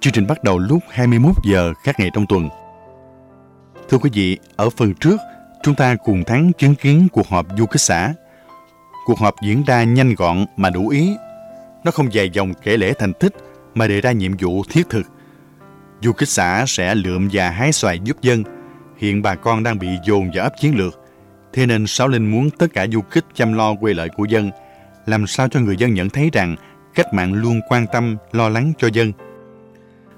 Chương trình bắt đầu lúc 21 giờ các ngày trong tuần. Thưa quý vị, ở phần trước, chúng ta cùng thắng chứng kiến cuộc họp du kích xã. Cuộc họp diễn ra nhanh gọn mà đủ ý. Nó không dài dòng kể lễ thành tích mà đề ra nhiệm vụ thiết thực. Du kích xã sẽ lượm và hái xoài giúp dân. Hiện bà con đang bị dồn vào ấp chiến lược. Thế nên Sáu Linh muốn tất cả du kích chăm lo quê lợi của dân, làm sao cho người dân nhận thấy rằng cách mạng luôn quan tâm, lo lắng cho dân.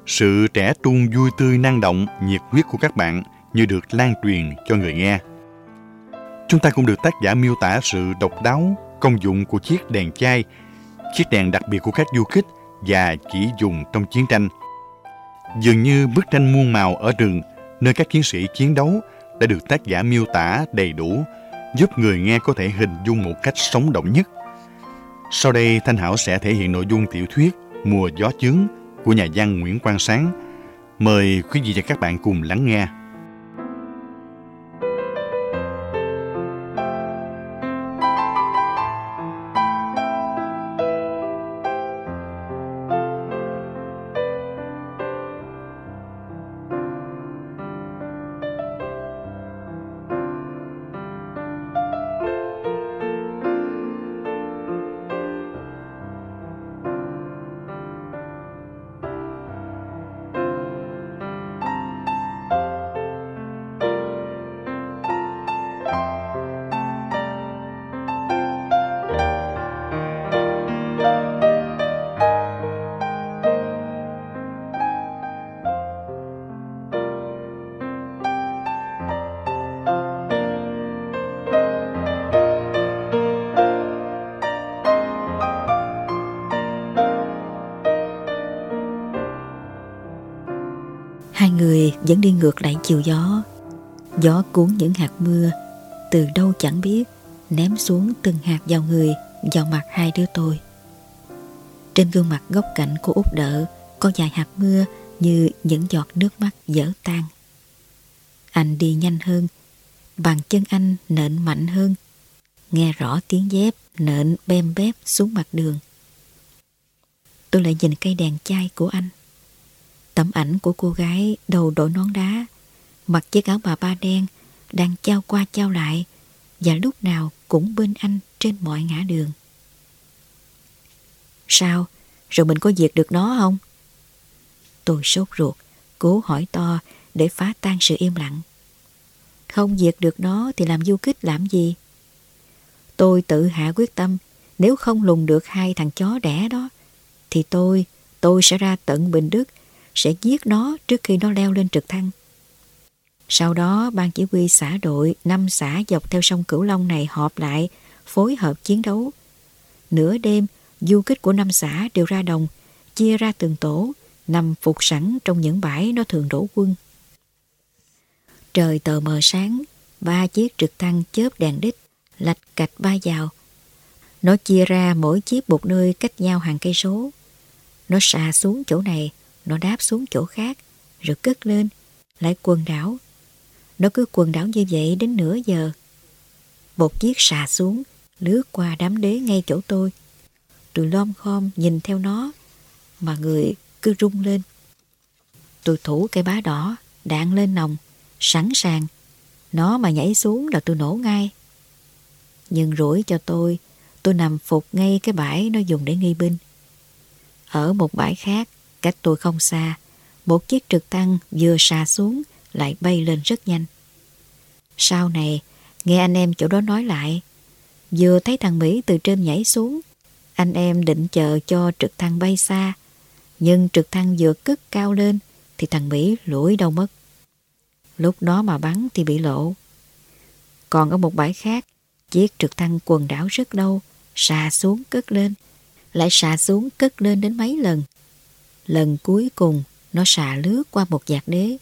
Sự trẻ trung vui tươi năng động, nhiệt huyết của các bạn như được lan truyền cho người nghe. Chúng ta cũng được tác giả miêu tả sự độc đáo, công dụng của chiếc đèn chai, chiếc đèn đặc biệt của các du kích và chỉ dùng trong chiến tranh. Dường như bức tranh muôn màu ở rừng, nơi các chiến sĩ chiến đấu đã được tác giả miêu tả đầy đủ, giúp người nghe có thể hình dung một cách sống động nhất. Sau đây, Thanh Hảo sẽ thể hiện nội dung tiểu thuyết Mùa gió chướng của nhà văn Nguyễn Quang Sáng. Mời quý vị và các bạn cùng lắng nghe. Hai vẫn đi ngược lại chiều gió. Gió cuốn những hạt mưa, từ đâu chẳng biết, ném xuống từng hạt vào người, vào mặt hai đứa tôi. Trên gương mặt góc cạnh của út đỡ có vài hạt mưa như những giọt nước mắt dở tan. Anh đi nhanh hơn, bàn chân anh nện mạnh hơn, nghe rõ tiếng dép nện bem bép xuống mặt đường. Tôi lại nhìn cây đèn chai của anh. Tấm ảnh của cô gái đầu đội nón đá, mặc chiếc áo bà ba đen, đang trao qua trao lại và lúc nào cũng bên anh trên mọi ngã đường. Sao? Rồi mình có diệt được nó không? Tôi sốt ruột, cố hỏi to để phá tan sự im lặng. Không diệt được nó thì làm du kích làm gì? Tôi tự hạ quyết tâm, nếu không lùng được hai thằng chó đẻ đó, thì tôi, tôi sẽ ra tận Bình Đức sẽ giết nó trước khi nó leo lên trực thăng. Sau đó, ban chỉ huy xã đội năm xã dọc theo sông Cửu Long này họp lại, phối hợp chiến đấu. Nửa đêm, du kích của năm xã đều ra đồng, chia ra từng tổ, nằm phục sẵn trong những bãi nó thường đổ quân. Trời tờ mờ sáng, ba chiếc trực thăng chớp đèn đích, lạch cạch ba vào. Nó chia ra mỗi chiếc một nơi cách nhau hàng cây số. Nó xà xuống chỗ này, nó đáp xuống chỗ khác, rồi cất lên, lại quần đảo. Nó cứ quần đảo như vậy đến nửa giờ. Một chiếc xà xuống, lướt qua đám đế ngay chỗ tôi. Tôi lom khom nhìn theo nó, mà người cứ rung lên. Tôi thủ cây bá đỏ, đạn lên nòng, sẵn sàng. Nó mà nhảy xuống là tôi nổ ngay. Nhưng rủi cho tôi, tôi nằm phục ngay cái bãi nó dùng để nghi binh. Ở một bãi khác, cách tôi không xa, một chiếc trực thăng vừa xà xuống lại bay lên rất nhanh. Sau này, nghe anh em chỗ đó nói lại, vừa thấy thằng Mỹ từ trên nhảy xuống, anh em định chờ cho trực thăng bay xa, nhưng trực thăng vừa cất cao lên thì thằng Mỹ lủi đâu mất. Lúc đó mà bắn thì bị lộ. Còn ở một bãi khác, chiếc trực thăng quần đảo rất lâu, xà xuống cất lên, lại xà xuống cất lên đến mấy lần. Lần cuối cùng Nó xà lướt qua một giạc đế.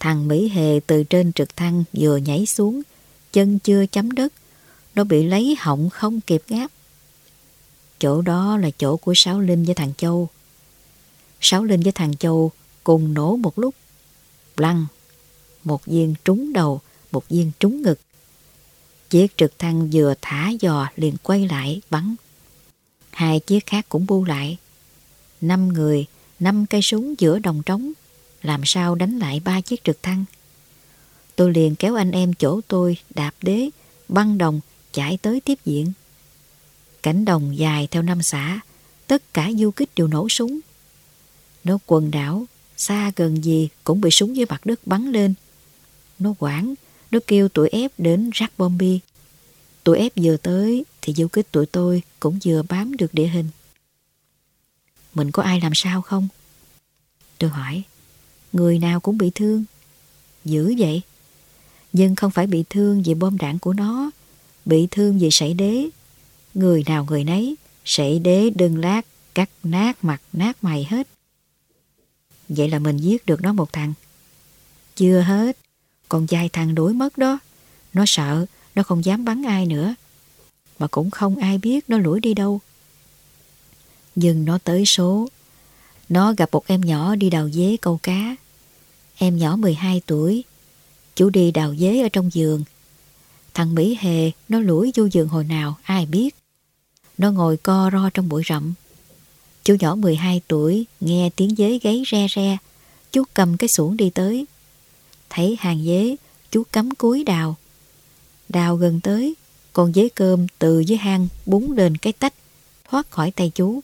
Thằng Mỹ Hề từ trên trực thăng vừa nhảy xuống, chân chưa chấm đất. Nó bị lấy họng không kịp ngáp. Chỗ đó là chỗ của Sáu Linh với thằng Châu. Sáu Linh với thằng Châu cùng nổ một lúc. Lăng, một viên trúng đầu, một viên trúng ngực. Chiếc trực thăng vừa thả dò liền quay lại bắn. Hai chiếc khác cũng bu lại. Năm người, năm cây súng giữa đồng trống. Làm sao đánh lại ba chiếc trực thăng? Tôi liền kéo anh em chỗ tôi đạp đế, băng đồng, chạy tới tiếp diện. Cảnh đồng dài theo năm xã, tất cả du kích đều nổ súng. Nó quần đảo, xa gần gì cũng bị súng dưới mặt đất bắn lên. Nó quảng, nó kêu tụi ép đến rắc bom bi. Tụi ép vừa tới thì du kích tụi tôi cũng vừa bám được địa hình. Mình có ai làm sao không? Tôi hỏi, người nào cũng bị thương. Dữ vậy? Nhưng không phải bị thương vì bom đạn của nó, bị thương vì sảy đế. Người nào người nấy, sảy đế đừng lát, cắt nát mặt nát mày hết. Vậy là mình giết được nó một thằng. Chưa hết, còn vài thằng đuổi mất đó. Nó sợ, nó không dám bắn ai nữa. Mà cũng không ai biết nó lủi đi đâu. Nhưng nó tới số. Nó gặp một em nhỏ đi đào dế câu cá. Em nhỏ 12 tuổi. Chú đi đào dế ở trong giường. Thằng Mỹ Hề nó lủi vô giường hồi nào ai biết. Nó ngồi co ro trong bụi rậm. Chú nhỏ 12 tuổi nghe tiếng dế gáy re re. Chú cầm cái xuồng đi tới. Thấy hàng dế, chú cắm cúi đào. Đào gần tới, con dế cơm từ dưới hang búng lên cái tách, thoát khỏi tay chú.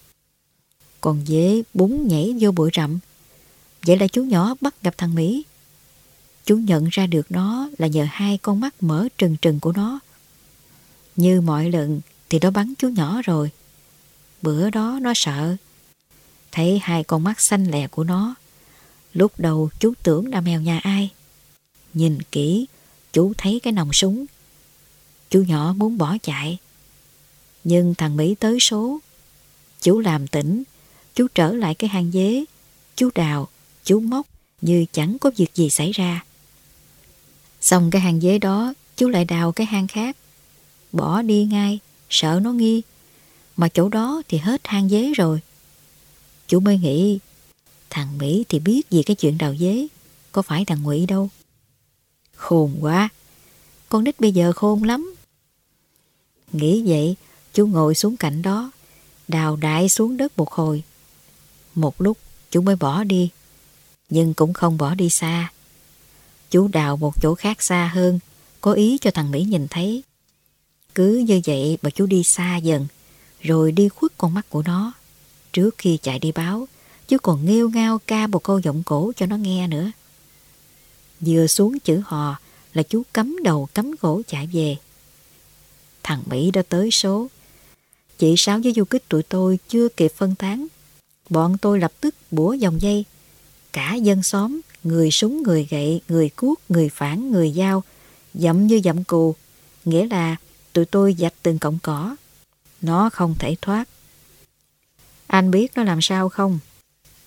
Còn dế búng nhảy vô bụi rậm. Vậy là chú nhỏ bắt gặp thằng Mỹ. Chú nhận ra được nó là nhờ hai con mắt mở trừng trừng của nó. Như mọi lần thì nó bắn chú nhỏ rồi. Bữa đó nó sợ. Thấy hai con mắt xanh lè của nó. Lúc đầu chú tưởng là mèo nhà ai. Nhìn kỹ, chú thấy cái nòng súng. Chú nhỏ muốn bỏ chạy. Nhưng thằng Mỹ tới số. Chú làm tỉnh, chú trở lại cái hang dế. Chú đào, chú móc như chẳng có việc gì xảy ra. Xong cái hang dế đó, chú lại đào cái hang khác. Bỏ đi ngay, sợ nó nghi. Mà chỗ đó thì hết hang dế rồi. Chú mới nghĩ, thằng Mỹ thì biết gì cái chuyện đào dế, có phải thằng Ngụy đâu. Khôn quá, con nít bây giờ khôn lắm. Nghĩ vậy, chú ngồi xuống cạnh đó, đào đại xuống đất một hồi. Một lúc, chú mới bỏ đi, nhưng cũng không bỏ đi xa. Chú đào một chỗ khác xa hơn, cố ý cho thằng Mỹ nhìn thấy. Cứ như vậy mà chú đi xa dần, rồi đi khuất con mắt của nó. Trước khi chạy đi báo, chú còn nghêu ngao ca một câu giọng cổ cho nó nghe nữa. Vừa xuống chữ hò là chú cắm đầu cắm cổ chạy về. Thằng Mỹ đã tới số. Chị Sáu với du kích tụi tôi chưa kịp phân tán. Bọn tôi lập tức bủa dòng dây. Cả dân xóm, người súng, người gậy, người cuốc, người phản, người dao, dậm như dậm cù. Nghĩa là tụi tôi dạch từng cọng cỏ. Nó không thể thoát. Anh biết nó làm sao không?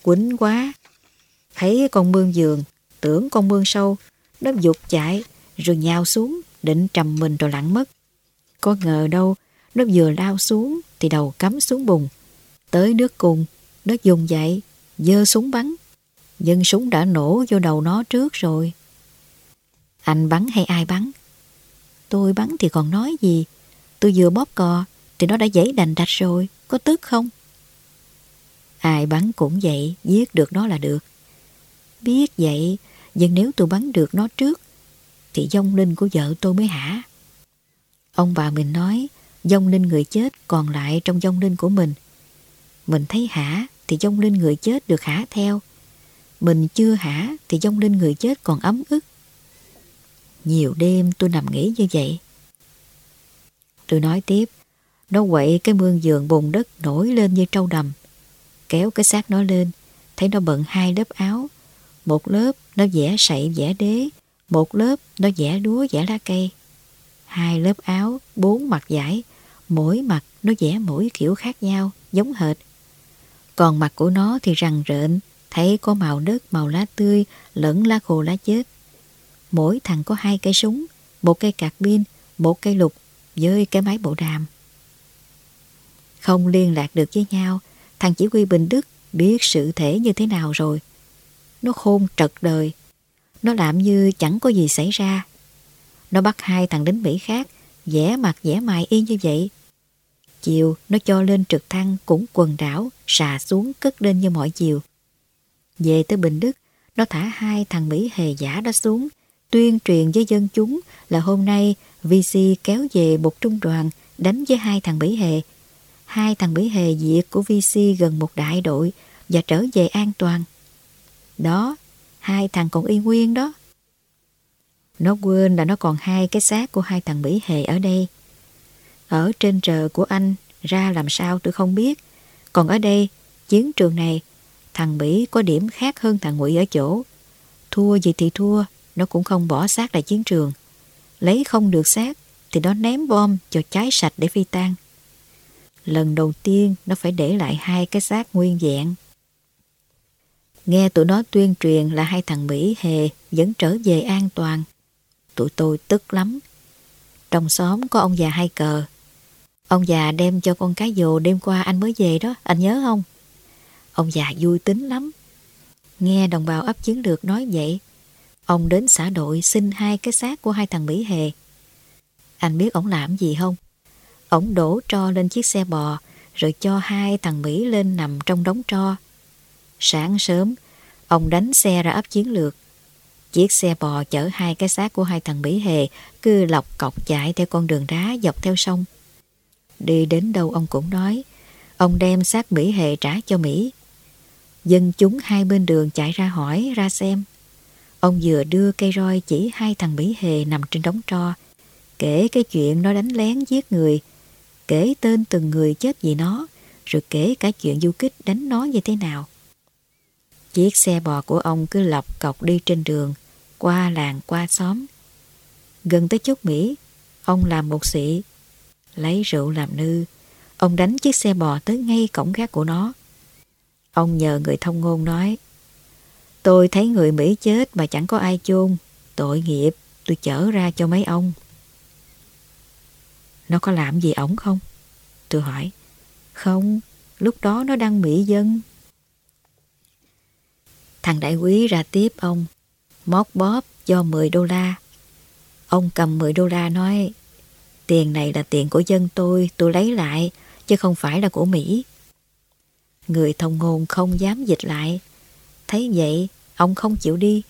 Quýnh quá. Thấy con mương giường, tưởng con mương sâu, nó dục chạy, rồi nhào xuống, định trầm mình rồi lặn mất. Có ngờ đâu, nó vừa lao xuống thì đầu cắm xuống bùn. Tới nước cùng, nó dùng dậy, dơ súng bắn. Nhưng súng đã nổ vô đầu nó trước rồi. Anh bắn hay ai bắn? Tôi bắn thì còn nói gì. Tôi vừa bóp cò thì nó đã dãy đành đạch rồi. Có tức không? Ai bắn cũng vậy, giết được nó là được. Biết vậy, nhưng nếu tôi bắn được nó trước, thì dông linh của vợ tôi mới hả. Ông bà mình nói, dông linh người chết còn lại trong dông linh của mình. Mình thấy hả, thì dông lên người chết được hả theo. Mình chưa hả, thì dông lên người chết còn ấm ức. Nhiều đêm tôi nằm nghĩ như vậy. Tôi nói tiếp, nó quậy cái mương giường bùn đất nổi lên như trâu đầm kéo cái xác nó lên, thấy nó bận hai lớp áo. Một lớp nó vẽ sậy vẽ đế, một lớp nó vẽ đúa vẽ lá cây. Hai lớp áo, bốn mặt giải, mỗi mặt nó vẽ mỗi kiểu khác nhau, giống hệt. Còn mặt của nó thì rằn rợn, thấy có màu đất, màu lá tươi, lẫn lá khô lá chết. Mỗi thằng có hai cây súng, một cây cạc pin, một cây lục với cái máy bộ đàm. Không liên lạc được với nhau, thằng chỉ huy Bình Đức biết sự thể như thế nào rồi. Nó khôn trật đời. Nó làm như chẳng có gì xảy ra. Nó bắt hai thằng lính Mỹ khác, vẽ mặt vẽ mày y như vậy. Chiều nó cho lên trực thăng cũng quần đảo, xà xuống cất lên như mọi chiều. Về tới Bình Đức, nó thả hai thằng Mỹ hề giả đó xuống, tuyên truyền với dân chúng là hôm nay VC kéo về một trung đoàn đánh với hai thằng Mỹ hề. Hai thằng Mỹ hề diệt của VC gần một đại đội và trở về an toàn. Đó, hai thằng còn y nguyên đó. Nó quên là nó còn hai cái xác của hai thằng Mỹ hề ở đây. Ở trên trời của anh ra làm sao tôi không biết. Còn ở đây, chiến trường này, thằng Mỹ có điểm khác hơn thằng Ngụy ở chỗ. Thua gì thì thua, nó cũng không bỏ xác lại chiến trường. Lấy không được xác thì nó ném bom cho cháy sạch để phi tan. Lần đầu tiên nó phải để lại hai cái xác nguyên vẹn. Nghe tụi nó tuyên truyền là hai thằng Mỹ hề vẫn trở về an toàn. Tụi tôi tức lắm. Trong xóm có ông già hai cờ. Ông già đem cho con cá dồ đêm qua anh mới về đó, anh nhớ không? Ông già vui tính lắm. Nghe đồng bào ấp chiến lược nói vậy, ông đến xã đội xin hai cái xác của hai thằng Mỹ hề. Anh biết ông làm gì không? Ông đổ tro lên chiếc xe bò, rồi cho hai thằng Mỹ lên nằm trong đống tro. Sáng sớm, ông đánh xe ra ấp chiến lược. Chiếc xe bò chở hai cái xác của hai thằng Mỹ hề cứ lọc cọc chạy theo con đường đá dọc theo sông. Đi đến đâu ông cũng nói, ông đem xác Mỹ hề trả cho Mỹ. Dân chúng hai bên đường chạy ra hỏi, ra xem. Ông vừa đưa cây roi chỉ hai thằng Mỹ hề nằm trên đống tro, kể cái chuyện nó đánh lén giết người, kể tên từng người chết vì nó, rồi kể cả chuyện du kích đánh nó như thế nào. Chiếc xe bò của ông cứ lọc cọc đi trên đường, qua làng qua xóm. Gần tới chốt Mỹ, ông làm một sĩ, lấy rượu làm nư. Ông đánh chiếc xe bò tới ngay cổng gác của nó. Ông nhờ người thông ngôn nói, Tôi thấy người Mỹ chết mà chẳng có ai chôn, tội nghiệp, tôi chở ra cho mấy ông. Nó có làm gì ổng không? Tôi hỏi. Không, lúc đó nó đang Mỹ dân. Thằng đại quý ra tiếp ông, móc bóp cho 10 đô la. Ông cầm 10 đô la nói, tiền này là tiền của dân tôi, tôi lấy lại, chứ không phải là của Mỹ. Người thông ngôn không dám dịch lại. Thấy vậy, ông không chịu đi.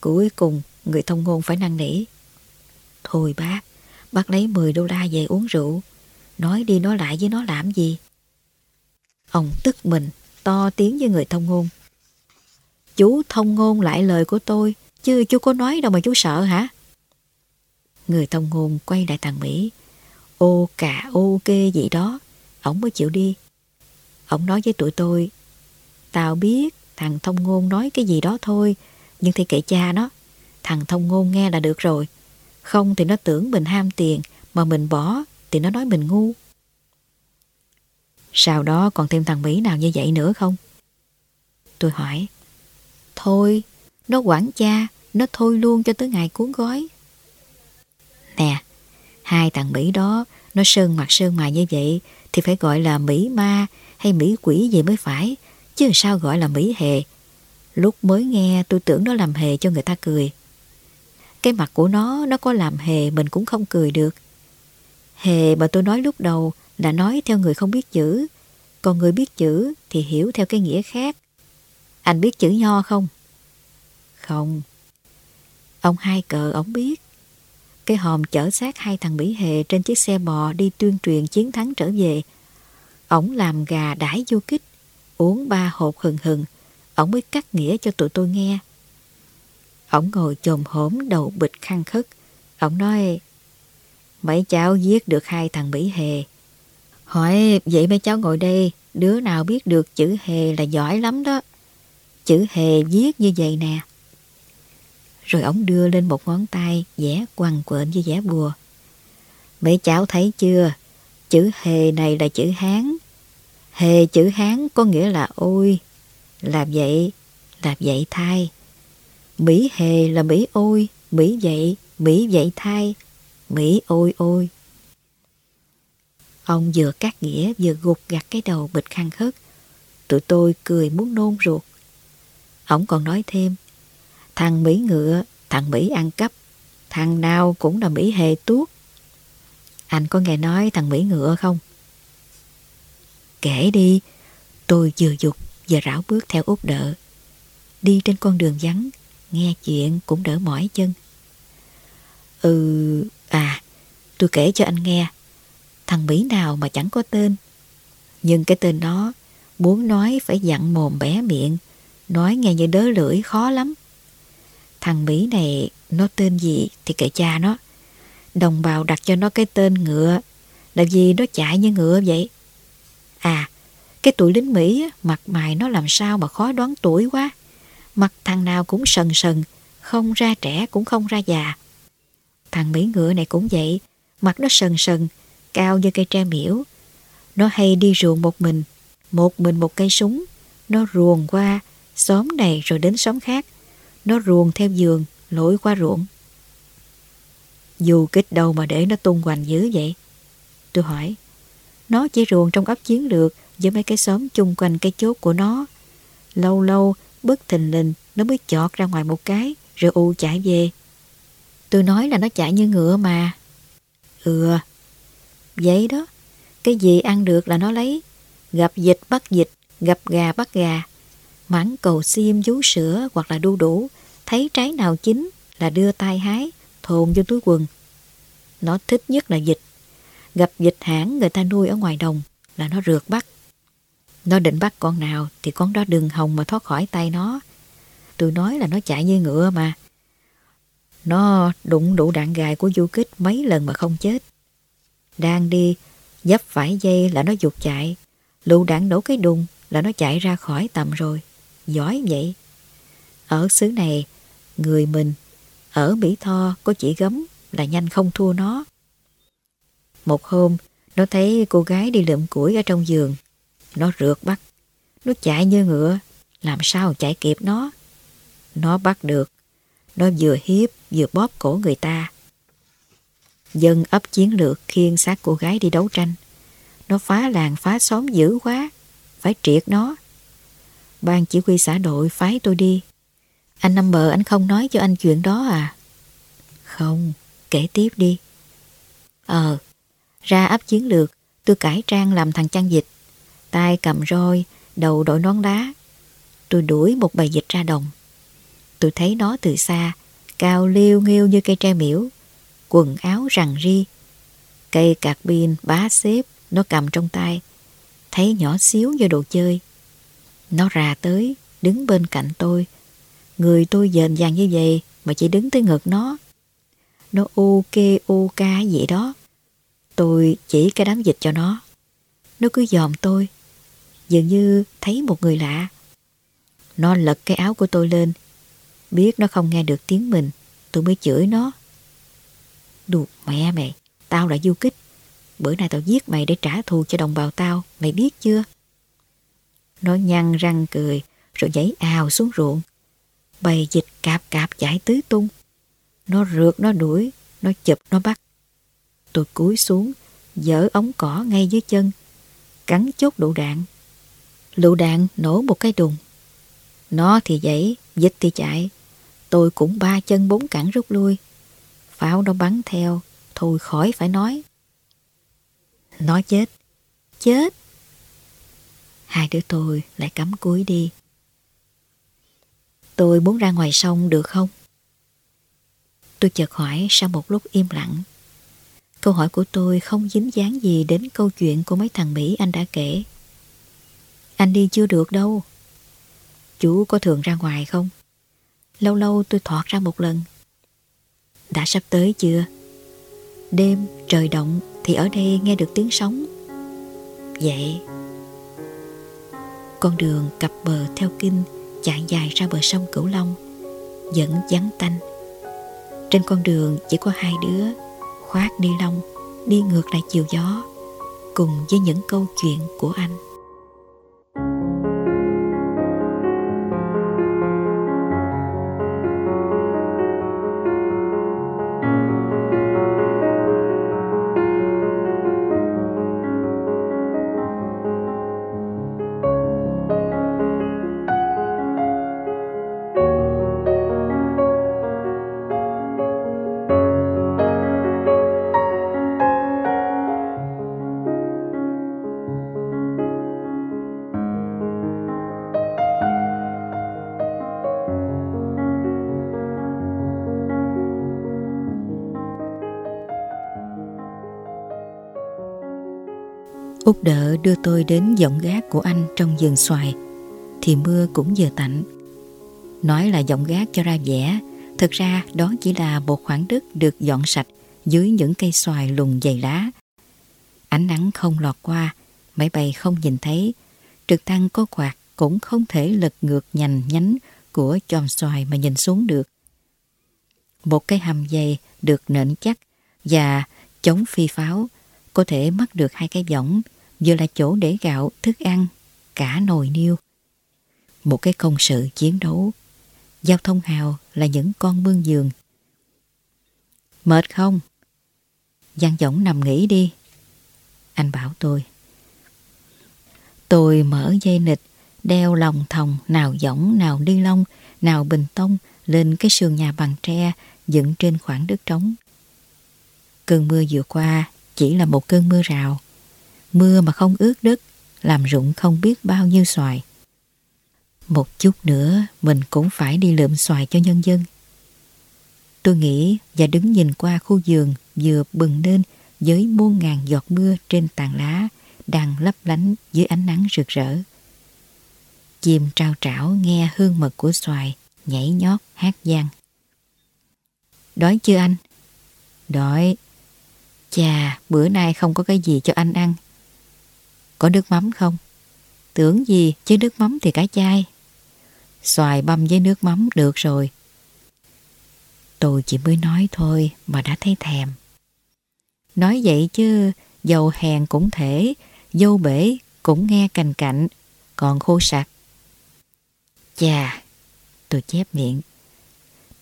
Cuối cùng, người thông ngôn phải năn nỉ. Thôi bác, bác lấy 10 đô la về uống rượu. Nói đi nói lại với nó làm gì? Ông tức mình, to tiếng với người thông ngôn. Chú thông ngôn lại lời của tôi, chứ chú có nói đâu mà chú sợ hả? Người thông ngôn quay lại thằng Mỹ. Ô cả ô kê gì đó, ổng mới chịu đi. ổng nói với tụi tôi, tao biết thằng thông ngôn nói cái gì đó thôi, nhưng thì kệ cha nó, thằng thông ngôn nghe là được rồi. Không thì nó tưởng mình ham tiền, mà mình bỏ thì nó nói mình ngu. Sau đó còn thêm thằng Mỹ nào như vậy nữa không? Tôi hỏi, thôi, nó quản cha, nó thôi luôn cho tới ngày cuốn gói. Nè, hai thằng Mỹ đó, nó sơn mặt sơn mài như vậy thì phải gọi là Mỹ ma hay Mỹ quỷ gì mới phải, chứ sao gọi là Mỹ hề. Lúc mới nghe tôi tưởng nó làm hề cho người ta cười. Cái mặt của nó, nó có làm hề mình cũng không cười được. Hề mà tôi nói lúc đầu là nói theo người không biết chữ, còn người biết chữ thì hiểu theo cái nghĩa khác. Anh biết chữ nho không? Không. Ông hai cờ ông biết. Cái hòm chở xác hai thằng Mỹ Hề trên chiếc xe bò đi tuyên truyền chiến thắng trở về. Ổng làm gà đãi du kích, uống ba hộp hừng hừng. Ổng mới cắt nghĩa cho tụi tôi nghe. Ổng ngồi chồm hổm đầu bịch khăn khất. Ổng nói, mấy cháu giết được hai thằng Mỹ Hề. Hỏi, vậy mấy cháu ngồi đây, đứa nào biết được chữ Hề là giỏi lắm đó. Chữ Hề viết như vậy nè. Rồi ổng đưa lên một ngón tay vẽ quằn quện như vẽ bùa. Mấy cháu thấy chưa? Chữ hề này là chữ Hán. Hề chữ Hán có nghĩa là ôi. Làm vậy, làm vậy thai. Mỹ hề là Mỹ ôi, Mỹ vậy, Mỹ vậy thai, Mỹ ôi ôi. Ông vừa cắt nghĩa vừa gục gặt cái đầu bịch khăn khất. Tụi tôi cười muốn nôn ruột. Ông còn nói thêm, thằng Mỹ ngựa, thằng Mỹ ăn cắp, thằng nào cũng là Mỹ hề tuốt. Anh có nghe nói thằng Mỹ ngựa không? Kể đi, tôi vừa dục vừa rảo bước theo út đỡ. Đi trên con đường vắng, nghe chuyện cũng đỡ mỏi chân. Ừ, à, tôi kể cho anh nghe. Thằng Mỹ nào mà chẳng có tên. Nhưng cái tên đó muốn nói phải dặn mồm bé miệng, nói nghe như đớ lưỡi khó lắm. Thằng Mỹ này nó tên gì thì kệ cha nó. Đồng bào đặt cho nó cái tên ngựa là vì nó chạy như ngựa vậy. À, cái tuổi lính Mỹ mặt mày nó làm sao mà khó đoán tuổi quá. Mặt thằng nào cũng sần sần, không ra trẻ cũng không ra già. Thằng Mỹ ngựa này cũng vậy, mặt nó sần sần, cao như cây tre miễu. Nó hay đi ruộng một mình, một mình một cây súng. Nó ruồn qua xóm này rồi đến xóm khác. Nó ruồn theo giường, lội qua ruộng. Dù kích đâu mà để nó tung hoành dữ vậy? Tôi hỏi. Nó chỉ ruồn trong ấp chiến lược với mấy cái xóm chung quanh cái chốt của nó. Lâu lâu, bất thình lình, nó mới chọt ra ngoài một cái, rồi u chạy về. Tôi nói là nó chạy như ngựa mà. Ừ, vậy đó. Cái gì ăn được là nó lấy. Gặp dịch bắt dịch, gặp gà bắt gà. Mãn cầu xiêm vú sữa hoặc là đu đủ, thấy trái nào chín là đưa tay hái, thồn vô túi quần. Nó thích nhất là dịch. Gặp dịch hãng người ta nuôi ở ngoài đồng là nó rượt bắt. Nó định bắt con nào thì con đó đừng hồng mà thoát khỏi tay nó. Tôi nói là nó chạy như ngựa mà. Nó đụng đủ đạn gài của du kích mấy lần mà không chết. Đang đi, dấp phải dây là nó dục chạy. Lụ đạn nổ cái đùng là nó chạy ra khỏi tầm rồi. Giỏi vậy. Ở xứ này, người mình, ở Mỹ Tho có chỉ gấm là nhanh không thua nó. Một hôm, nó thấy cô gái đi lượm củi ở trong giường. Nó rượt bắt. Nó chạy như ngựa, làm sao chạy kịp nó. Nó bắt được. Nó vừa hiếp vừa bóp cổ người ta. Dân ấp chiến lược khiêng xác cô gái đi đấu tranh. Nó phá làng phá xóm dữ quá. Phải triệt nó. Ban chỉ huy xã đội phái tôi đi. Anh Năm Bờ anh không nói cho anh chuyện đó à? Không, kể tiếp đi. Ờ, ra áp chiến lược, tôi cải trang làm thằng chăn dịch. tay cầm roi, đầu đội nón đá. Tôi đuổi một bầy dịch ra đồng. Tôi thấy nó từ xa, cao liêu nghiêu như cây tre miễu, quần áo rằng ri. Cây cạc pin bá xếp, nó cầm trong tay, thấy nhỏ xíu như đồ chơi. Nó ra tới, đứng bên cạnh tôi. Người tôi dền dàng như vậy mà chỉ đứng tới ngực nó. Nó ô kê ô ca gì đó. Tôi chỉ cái đám dịch cho nó. Nó cứ dòm tôi. Dường như thấy một người lạ. Nó lật cái áo của tôi lên Biết nó không nghe được tiếng mình Tôi mới chửi nó Đù mẹ mày Tao là du kích Bữa nay tao giết mày để trả thù cho đồng bào tao Mày biết chưa nó nhăn răng cười Rồi nhảy ào xuống ruộng Bầy dịch cạp cạp chạy tứ tung Nó rượt nó đuổi Nó chụp nó bắt Tôi cúi xuống Dỡ ống cỏ ngay dưới chân Cắn chốt lựu đạn Lựu đạn nổ một cái đùng Nó thì dãy Dịch thì chạy Tôi cũng ba chân bốn cẳng rút lui. Pháo nó bắn theo, thôi khỏi phải nói. Nó chết. Chết. Hai đứa tôi lại cắm cúi đi. Tôi muốn ra ngoài sông được không? Tôi chợt hỏi sau một lúc im lặng. Câu hỏi của tôi không dính dáng gì đến câu chuyện của mấy thằng Mỹ anh đã kể. Anh đi chưa được đâu. Chú có thường ra ngoài không? Lâu lâu tôi thoát ra một lần Đã sắp tới chưa Đêm trời động Thì ở đây nghe được tiếng sóng Vậy con đường cặp bờ theo kinh Chạy dài ra bờ sông Cửu Long, Vẫn vắng tanh. Trên con đường chỉ có hai đứa, Khoác ni lông, Đi ngược lại chiều gió, Cùng với những câu chuyện của anh. Úc đỡ đưa tôi đến giọng gác của anh trong vườn xoài thì mưa cũng vừa tạnh. Nói là giọng gác cho ra vẻ, thực ra đó chỉ là một khoảng đất được dọn sạch dưới những cây xoài lùng dày lá. Ánh nắng không lọt qua, máy bay không nhìn thấy, trực thăng có quạt cũng không thể lật ngược nhành nhánh của chòm xoài mà nhìn xuống được. Một cái hầm dày được nện chắc và chống phi pháo có thể mắc được hai cái võng vừa là chỗ để gạo, thức ăn, cả nồi niêu. Một cái công sự chiến đấu, giao thông hào là những con mương giường. Mệt không? Giang võng nằm nghỉ đi. Anh bảo tôi. Tôi mở dây nịch, đeo lòng thòng, nào võng, nào đi lông, nào bình tông lên cái sườn nhà bằng tre dựng trên khoảng đất trống. Cơn mưa vừa qua chỉ là một cơn mưa rào. Mưa mà không ướt đất, làm rụng không biết bao nhiêu xoài. Một chút nữa mình cũng phải đi lượm xoài cho nhân dân. Tôi nghĩ và đứng nhìn qua khu vườn vừa bừng lên với muôn ngàn giọt mưa trên tàn lá đang lấp lánh dưới ánh nắng rực rỡ. Chim trao trảo nghe hương mật của xoài nhảy nhót hát giang Đói chưa anh? Đói. Chà, bữa nay không có cái gì cho anh ăn. Có nước mắm không? Tưởng gì chứ nước mắm thì cả chai. Xoài băm với nước mắm được rồi. Tôi chỉ mới nói thôi mà đã thấy thèm. Nói vậy chứ dầu hèn cũng thể, dâu bể cũng nghe cành cạnh, còn khô sạch. Chà, tôi chép miệng.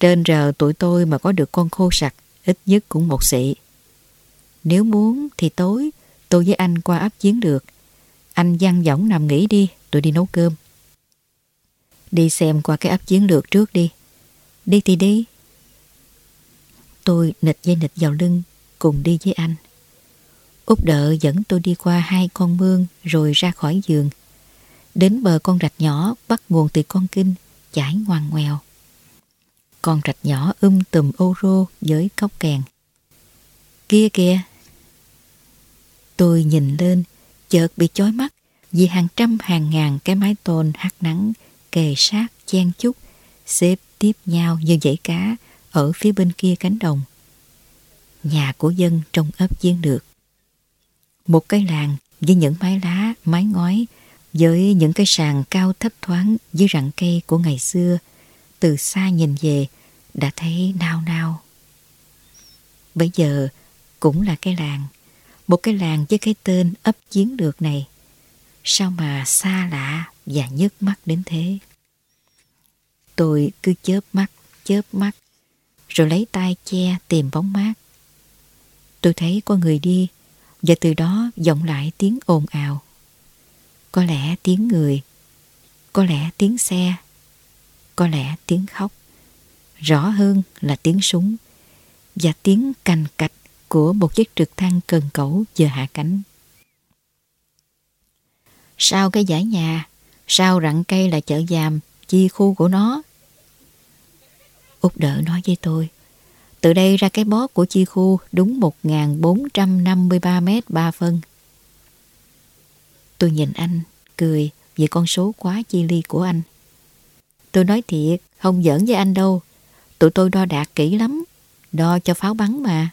Trên rờ tụi tôi mà có được con khô sặc, ít nhất cũng một xị. Nếu muốn thì tối tôi với anh qua ấp chiến được. Anh văn võng nằm nghỉ đi, tôi đi nấu cơm. Đi xem qua cái ấp chiến lược trước đi. Đi thì đi. Tôi nịch dây nịch vào lưng, cùng đi với anh. Út đỡ dẫn tôi đi qua hai con mương rồi ra khỏi giường. Đến bờ con rạch nhỏ bắt nguồn từ con kinh, chảy ngoằn ngoèo. Con rạch nhỏ um tùm ô rô với cốc kèn. Kia kìa! Tôi nhìn lên, chợt bị chói mắt vì hàng trăm hàng ngàn cái mái tôn hắt nắng kề sát chen chúc xếp tiếp nhau như dãy cá ở phía bên kia cánh đồng. Nhà của dân trong ấp chiến được. Một cái làng với những mái lá, mái ngói với những cái sàn cao thấp thoáng dưới rặng cây của ngày xưa từ xa nhìn về đã thấy nao nao. Bây giờ cũng là cái làng, một cái làng với cái tên ấp chiến lược này. Sao mà xa lạ và nhức mắt đến thế? Tôi cứ chớp mắt, chớp mắt, rồi lấy tay che tìm bóng mát. Tôi thấy có người đi, và từ đó vọng lại tiếng ồn ào. Có lẽ tiếng người, có lẽ tiếng xe, có lẽ tiếng khóc. Rõ hơn là tiếng súng và tiếng cành cạch của một chiếc trực thăng cần cẩu vừa hạ cánh. Sau cái giải nhà, sau rặng cây là chợ giàm, chi khu của nó. Úc đỡ nói với tôi, từ đây ra cái bót của chi khu đúng 1.453 mét 3 phân. Tôi nhìn anh, cười vì con số quá chi ly của anh. Tôi nói thiệt, không giỡn với anh đâu. Tụi tôi đo đạt kỹ lắm, đo cho pháo bắn mà.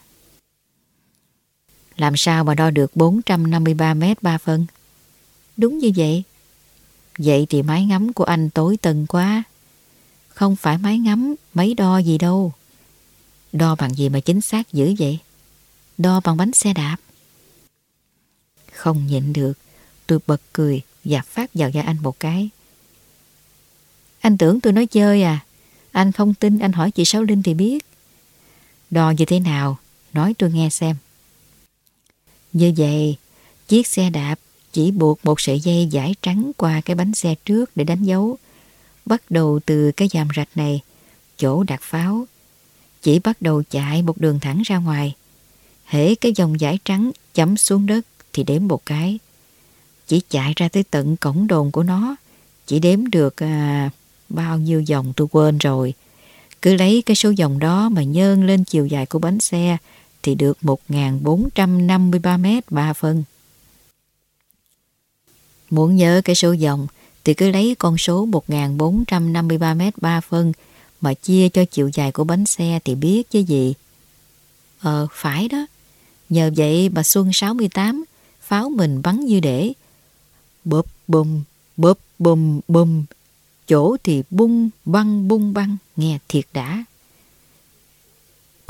Làm sao mà đo được 453 mét 3 phân? Đúng như vậy. Vậy thì máy ngắm của anh tối tần quá. Không phải máy ngắm, máy đo gì đâu. Đo bằng gì mà chính xác dữ vậy? Đo bằng bánh xe đạp. Không nhịn được, tôi bật cười và phát vào da anh một cái. Anh tưởng tôi nói chơi à? Anh không tin, anh hỏi chị Sáu Linh thì biết. Đo như thế nào? Nói tôi nghe xem. Như vậy, chiếc xe đạp chỉ buộc một sợi dây giải trắng qua cái bánh xe trước để đánh dấu. Bắt đầu từ cái dàm rạch này, chỗ đặt pháo. Chỉ bắt đầu chạy một đường thẳng ra ngoài. Hễ cái dòng giải trắng chấm xuống đất thì đếm một cái. Chỉ chạy ra tới tận cổng đồn của nó. Chỉ đếm được à, bao nhiêu dòng tôi quên rồi. Cứ lấy cái số dòng đó mà nhơn lên chiều dài của bánh xe thì được 1.453 mét 3 phân. Muốn nhớ cái số dòng thì cứ lấy con số 1.453 mét 3 phân mà chia cho chiều dài của bánh xe thì biết chứ gì. Ờ, phải đó. Nhờ vậy bà Xuân 68 pháo mình bắn như để. Bụp bùm, bụp bùm bùm. Chỗ thì bung băng bung băng, nghe thiệt đã.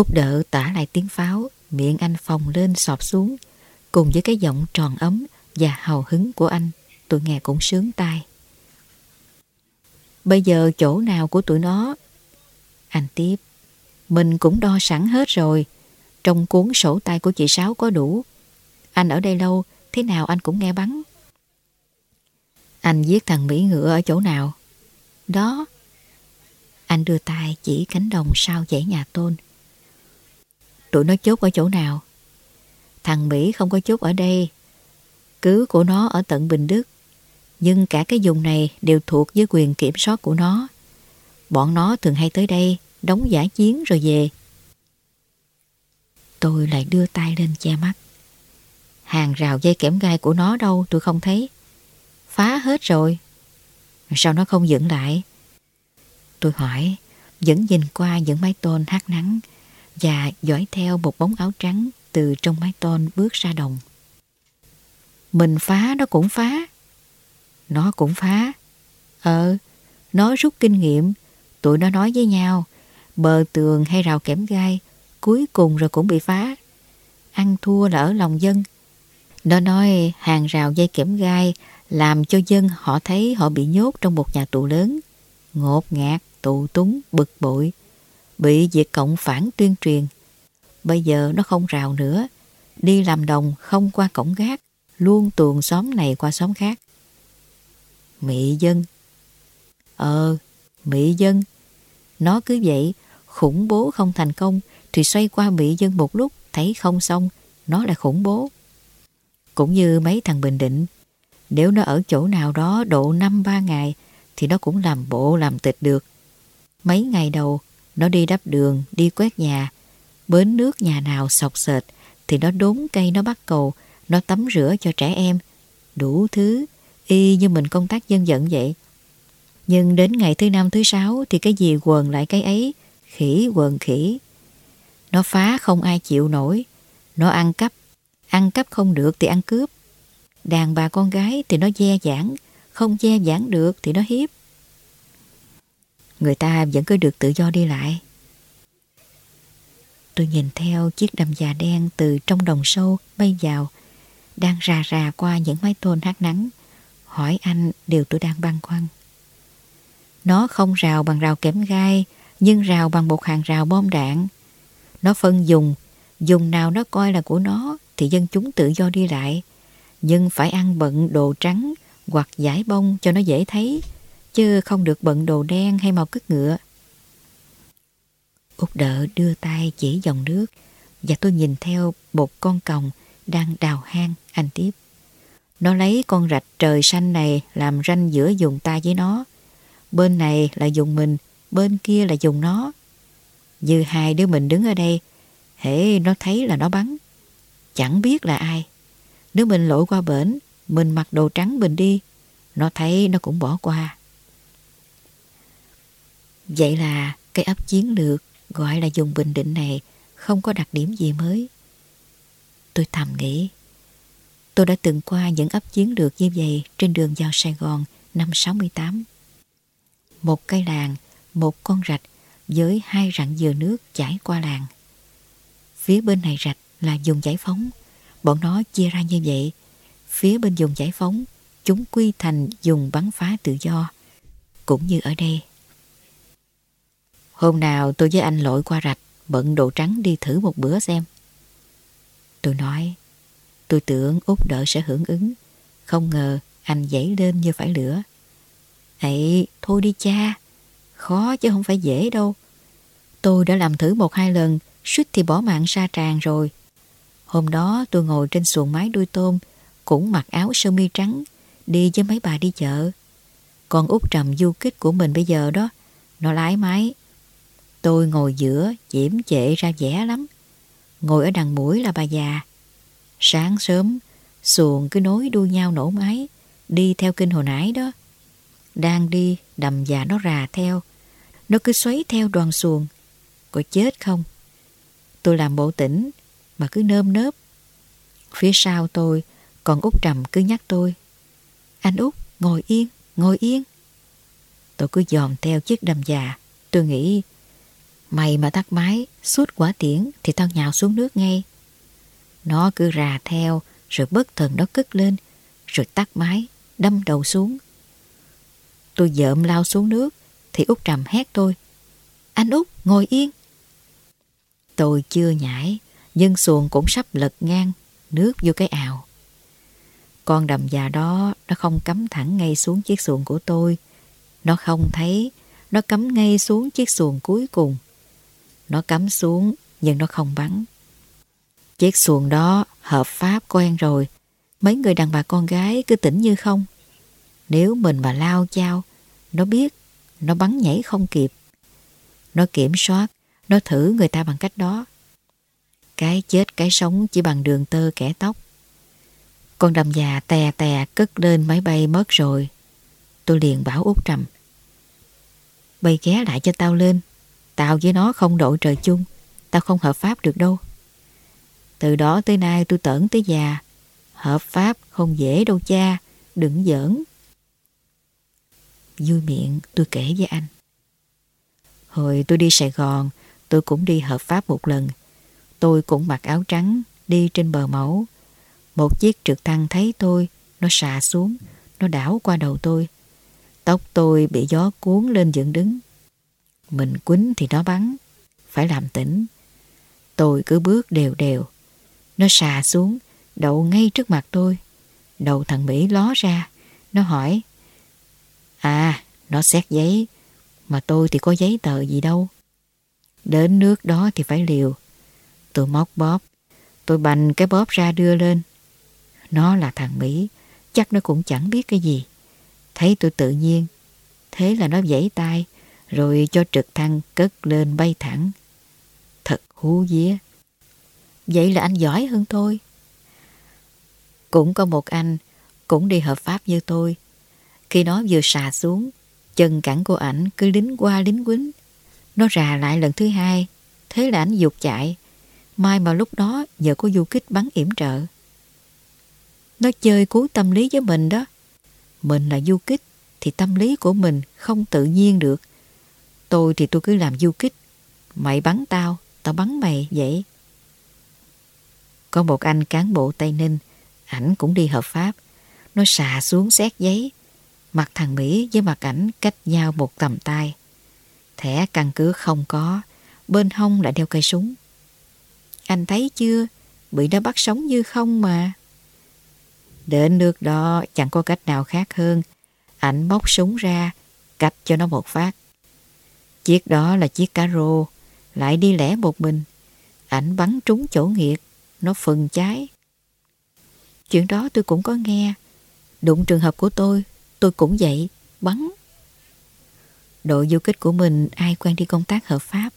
Úc đỡ tả lại tiếng pháo, miệng anh phồng lên sọp xuống, cùng với cái giọng tròn ấm và hào hứng của anh, tôi nghe cũng sướng tai. Bây giờ chỗ nào của tụi nó? Anh tiếp, mình cũng đo sẵn hết rồi, trong cuốn sổ tay của chị Sáu có đủ. Anh ở đây lâu, thế nào anh cũng nghe bắn. Anh giết thằng Mỹ ngựa ở chỗ nào? Đó. Anh đưa tay chỉ cánh đồng sau dãy nhà tôn. Tụi nó chốt ở chỗ nào? Thằng Mỹ không có chốt ở đây. Cứ của nó ở tận Bình Đức. Nhưng cả cái vùng này đều thuộc với quyền kiểm soát của nó. Bọn nó thường hay tới đây, đóng giả chiến rồi về. Tôi lại đưa tay lên che mắt. Hàng rào dây kẽm gai của nó đâu tôi không thấy. Phá hết rồi. Sao nó không dựng lại? Tôi hỏi, vẫn nhìn qua những mái tôn hát nắng và dõi theo một bóng áo trắng từ trong mái tôn bước ra đồng. Mình phá nó cũng phá. Nó cũng phá. Ờ, nó rút kinh nghiệm. Tụi nó nói với nhau, bờ tường hay rào kẽm gai, cuối cùng rồi cũng bị phá. Ăn thua là ở lòng dân. Nó nói hàng rào dây kẽm gai làm cho dân họ thấy họ bị nhốt trong một nhà tù lớn. Ngột ngạt, tù túng, bực bội, bị việc Cộng phản tuyên truyền. Bây giờ nó không rào nữa, đi làm đồng không qua cổng gác, luôn tuồn xóm này qua xóm khác. Mỹ dân Ờ, Mỹ dân Nó cứ vậy, khủng bố không thành công thì xoay qua Mỹ dân một lúc thấy không xong, nó lại khủng bố. Cũng như mấy thằng Bình Định, nếu nó ở chỗ nào đó độ năm ba ngày thì nó cũng làm bộ làm tịch được. Mấy ngày đầu, nó đi đắp đường, đi quét nhà, bến nước nhà nào sọc sệt thì nó đốn cây nó bắt cầu, nó tắm rửa cho trẻ em, đủ thứ, y như mình công tác dân vận vậy. Nhưng đến ngày thứ năm thứ sáu thì cái gì quần lại cái ấy, khỉ quần khỉ. Nó phá không ai chịu nổi, nó ăn cắp, ăn cắp không được thì ăn cướp. Đàn bà con gái thì nó dè dãn, không dè dãn được thì nó hiếp. Người ta vẫn cứ được tự do đi lại. Tôi nhìn theo chiếc đầm già đen từ trong đồng sâu bay vào, đang rà rà qua những mái tôn hát nắng, hỏi anh điều tôi đang băn khoăn. Nó không rào bằng rào kém gai, nhưng rào bằng một hàng rào bom đạn. Nó phân dùng, dùng nào nó coi là của nó thì dân chúng tự do đi lại, nhưng phải ăn bận đồ trắng hoặc giải bông cho nó dễ thấy, chứ không được bận đồ đen hay màu cứt ngựa. Út đỡ đưa tay chỉ dòng nước và tôi nhìn theo một con còng đang đào hang anh tiếp. Nó lấy con rạch trời xanh này làm ranh giữa dùng ta với nó. Bên này là dùng mình, bên kia là dùng nó. Như hai đứa mình đứng ở đây, hễ nó thấy là nó bắn. Chẳng biết là ai. Nếu mình lội qua bển, mình mặc đồ trắng mình đi, nó thấy nó cũng bỏ qua. Vậy là cái ấp chiến lược gọi là dùng Bình Định này không có đặc điểm gì mới. Tôi thầm nghĩ, tôi đã từng qua những ấp chiến lược như vậy trên đường vào Sài Gòn năm 68. Một cây làng, một con rạch với hai rặng dừa nước chảy qua làng. Phía bên này rạch là dùng giải phóng, bọn nó chia ra như vậy. Phía bên dùng giải phóng, chúng quy thành dùng bắn phá tự do, cũng như ở đây Hôm nào tôi với anh lội qua rạch, bận đồ trắng đi thử một bữa xem. Tôi nói, tôi tưởng út đợi sẽ hưởng ứng. Không ngờ anh dãy lên như phải lửa. Ấy, thôi đi cha. Khó chứ không phải dễ đâu. Tôi đã làm thử một hai lần, suýt thì bỏ mạng sa tràn rồi. Hôm đó tôi ngồi trên xuồng máy đuôi tôm, cũng mặc áo sơ mi trắng, đi với mấy bà đi chợ. Còn út trầm du kích của mình bây giờ đó, nó lái máy, Tôi ngồi giữa, diễm chệ ra vẻ lắm. Ngồi ở đằng mũi là bà già. Sáng sớm, xuồng cứ nối đuôi nhau nổ máy, đi theo kinh hồi nãy đó. Đang đi, đầm già nó rà theo. Nó cứ xoáy theo đoàn xuồng. Có chết không? Tôi làm bộ tỉnh mà cứ nơm nớp. Phía sau tôi, còn út Trầm cứ nhắc tôi. Anh út ngồi yên, ngồi yên. Tôi cứ dòm theo chiếc đầm già. Tôi nghĩ, mày mà tắt máy, suốt quả tiễn thì tao nhào xuống nước ngay. Nó cứ rà theo, rồi bất thần nó cất lên, rồi tắt máy, đâm đầu xuống. Tôi dợm lao xuống nước, thì út Trầm hét tôi. Anh út ngồi yên. Tôi chưa nhảy, nhưng xuồng cũng sắp lật ngang, nước vô cái ào. Con đầm già đó, nó không cắm thẳng ngay xuống chiếc xuồng của tôi. Nó không thấy, nó cắm ngay xuống chiếc xuồng cuối cùng. Nó cắm xuống, nhưng nó không bắn. Chiếc xuồng đó hợp pháp quen rồi. Mấy người đàn bà con gái cứ tỉnh như không. Nếu mình mà lao chao, nó biết, nó bắn nhảy không kịp. Nó kiểm soát, nó thử người ta bằng cách đó. Cái chết cái sống chỉ bằng đường tơ kẻ tóc. Con đầm già tè tè cất lên máy bay mất rồi. Tôi liền bảo út Trầm. Bay ghé lại cho tao lên. Tao với nó không đội trời chung. Tao không hợp pháp được đâu. Từ đó tới nay tôi tởn tới già. Hợp pháp không dễ đâu cha. Đừng giỡn. Vui miệng tôi kể với anh. Hồi tôi đi Sài Gòn, tôi cũng đi hợp pháp một lần. Tôi cũng mặc áo trắng, đi trên bờ mẫu. Một chiếc trực thăng thấy tôi, nó xà xuống, nó đảo qua đầu tôi. Tóc tôi bị gió cuốn lên dựng đứng. Mình quýnh thì nó bắn, phải làm tỉnh. Tôi cứ bước đều đều. Nó xà xuống, đậu ngay trước mặt tôi. Đầu thằng Mỹ ló ra, nó hỏi. À, nó xét giấy, mà tôi thì có giấy tờ gì đâu. Đến nước đó thì phải liều. Tôi móc bóp, tôi bành cái bóp ra đưa lên. Nó là thằng Mỹ, chắc nó cũng chẳng biết cái gì. Thấy tôi tự nhiên, thế là nó dãy tay, rồi cho trực thăng cất lên bay thẳng. Thật hú vía. Vậy là anh giỏi hơn tôi. Cũng có một anh, cũng đi hợp pháp như tôi. Khi nó vừa xà xuống, chân cẳng của ảnh cứ lính qua lính quýnh. Nó rà lại lần thứ hai, thế là ảnh dục chạy. Mai mà lúc đó vợ có du kích bắn yểm trợ. Nó chơi cú tâm lý với mình đó. Mình là du kích thì tâm lý của mình không tự nhiên được. Tôi thì tôi cứ làm du kích. Mày bắn tao, tao bắn mày vậy. Có một anh cán bộ Tây Ninh, ảnh cũng đi hợp pháp. Nó xà xuống xét giấy. Mặt thằng Mỹ với mặt ảnh cách nhau một tầm tay. Thẻ căn cứ không có, bên hông lại đeo cây súng. Anh thấy chưa, bị nó bắt sống như không mà. Đến nước đó chẳng có cách nào khác hơn. Ảnh bóc súng ra, cạch cho nó một phát. Chiếc đó là chiếc cá rô, lại đi lẻ một mình. Ảnh bắn trúng chỗ nghiệt, nó phần cháy. Chuyện đó tôi cũng có nghe. Đụng trường hợp của tôi, tôi cũng vậy, bắn. Đội du kích của mình ai quen đi công tác hợp pháp?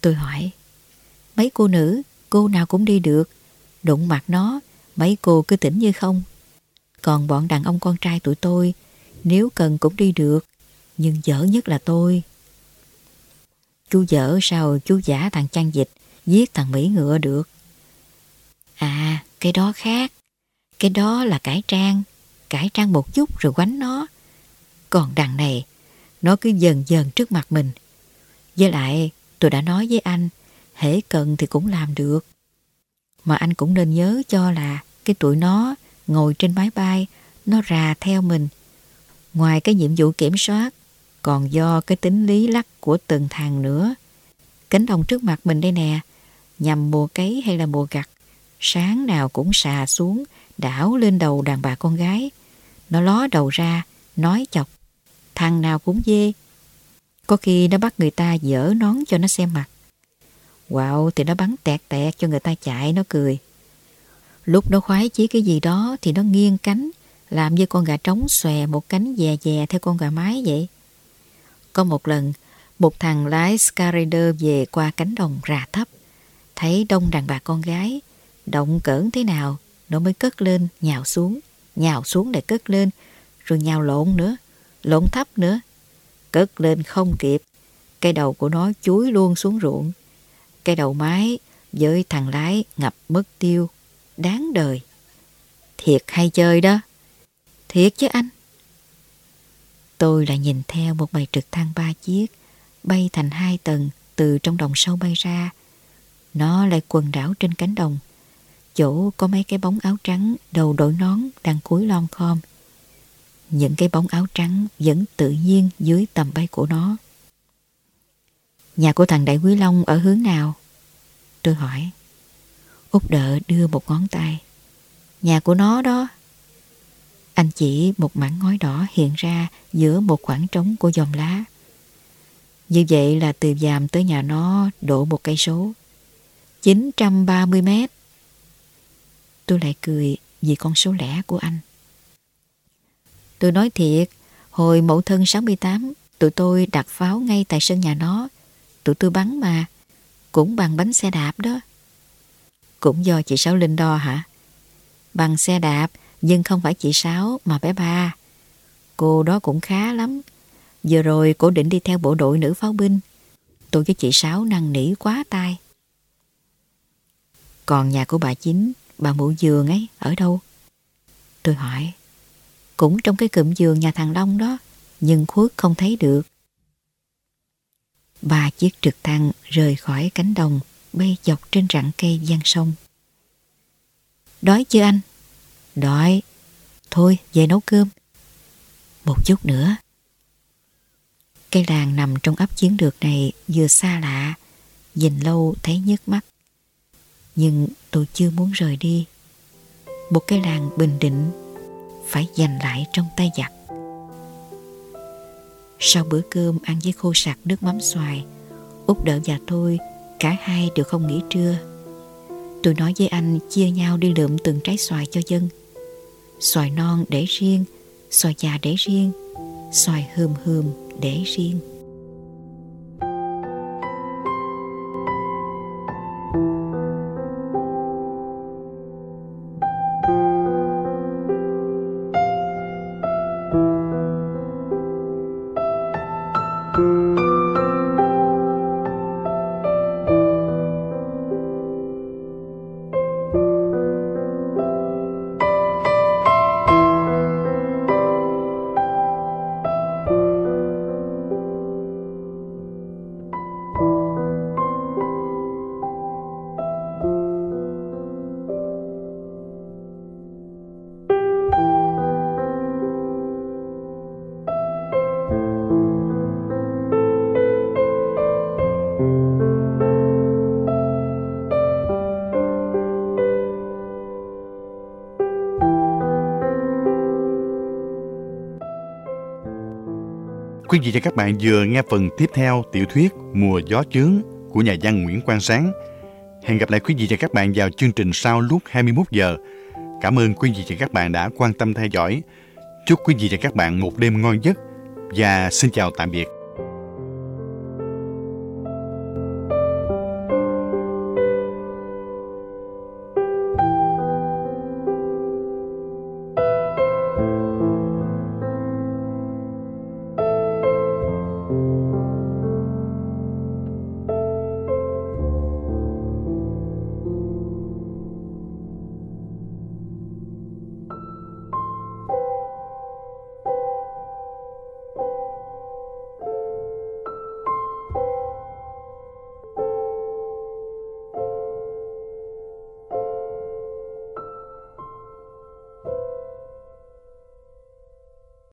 Tôi hỏi, mấy cô nữ, cô nào cũng đi được, đụng mặt nó, mấy cô cứ tỉnh như không. Còn bọn đàn ông con trai tụi tôi, nếu cần cũng đi được, nhưng dở nhất là tôi. Chú dở sao chú giả thằng chăn dịch, giết thằng Mỹ ngựa được. À, cái đó khác. Cái đó là cải trang, cải trang một chút rồi quánh nó. Còn đằng này, nó cứ dần dần trước mặt mình. Với lại, tôi đã nói với anh, hễ cần thì cũng làm được. Mà anh cũng nên nhớ cho là cái tụi nó ngồi trên máy bay, nó rà theo mình. Ngoài cái nhiệm vụ kiểm soát, còn do cái tính lý lắc của từng thằng nữa. Cánh đồng trước mặt mình đây nè, nhằm mùa cấy hay là mùa gặt, sáng nào cũng xà xuống, đảo lên đầu đàn bà con gái. Nó ló đầu ra, nói chọc, thằng nào cũng dê. Có khi nó bắt người ta dở nón cho nó xem mặt. Wow, thì nó bắn tẹt tẹt cho người ta chạy, nó cười. Lúc nó khoái chí cái gì đó thì nó nghiêng cánh, làm như con gà trống xòe một cánh dè dè theo con gà mái vậy. Có một lần, một thằng lái Skyrider về qua cánh đồng rà thấp, thấy đông đàn bà con gái, động cỡn thế nào, nó mới cất lên, nhào xuống, nhào xuống để cất lên, rồi nhào lộn nữa, lộn thấp nữa. Cất lên không kịp, cây đầu của nó chuối luôn xuống ruộng. Cây đầu mái với thằng lái ngập mất tiêu, đáng đời. Thiệt hay chơi đó. Thiệt chứ anh. Tôi lại nhìn theo một bầy trực thăng ba chiếc, bay thành hai tầng từ trong đồng sâu bay ra. Nó lại quần đảo trên cánh đồng. Chỗ có mấy cái bóng áo trắng đầu đội nón đang cúi lon khom. Những cái bóng áo trắng vẫn tự nhiên dưới tầm bay của nó. Nhà của thằng Đại Quý Long ở hướng nào? Tôi hỏi. Út đỡ đưa một ngón tay. Nhà của nó đó. Anh chỉ một mảng ngói đỏ hiện ra giữa một khoảng trống của dòng lá. Như vậy là từ giàm tới nhà nó độ một cây số. 930 mét. Tôi lại cười vì con số lẻ của anh. Tôi nói thiệt, hồi mẫu thân 68, tụi tôi đặt pháo ngay tại sân nhà nó. Tụi tôi bắn mà, cũng bằng bánh xe đạp đó. Cũng do chị Sáu Linh đo hả? Bằng xe đạp, nhưng không phải chị Sáu mà bé ba. Cô đó cũng khá lắm. Vừa rồi cô định đi theo bộ đội nữ pháo binh. Tôi với chị Sáu năn nỉ quá tai. Còn nhà của bà Chính, bà mụ giường ấy, ở đâu? Tôi hỏi. Cũng trong cái cụm giường nhà thằng Long đó, nhưng khuất không thấy được. Ba chiếc trực thăng rời khỏi cánh đồng, bay dọc trên rặng cây gian sông. Đói chưa anh? Đói. Thôi, về nấu cơm. Một chút nữa. Cây làng nằm trong ấp chiến lược này vừa xa lạ, nhìn lâu thấy nhức mắt. Nhưng tôi chưa muốn rời đi. Một cây làng bình định phải giành lại trong tay giặc. Sau bữa cơm ăn với khô sạc nước mắm xoài, Út đỡ và tôi, cả hai đều không nghỉ trưa. Tôi nói với anh chia nhau đi lượm từng trái xoài cho dân. Xoài non để riêng, xoài già để riêng, xoài hươm hươm để riêng. Quý vị và các bạn vừa nghe phần tiếp theo tiểu thuyết Mùa gió chướng của nhà văn Nguyễn Quang Sáng. Hẹn gặp lại quý vị và các bạn vào chương trình sau lúc 21 giờ. Cảm ơn quý vị và các bạn đã quan tâm theo dõi. Chúc quý vị và các bạn một đêm ngon giấc và xin chào tạm biệt.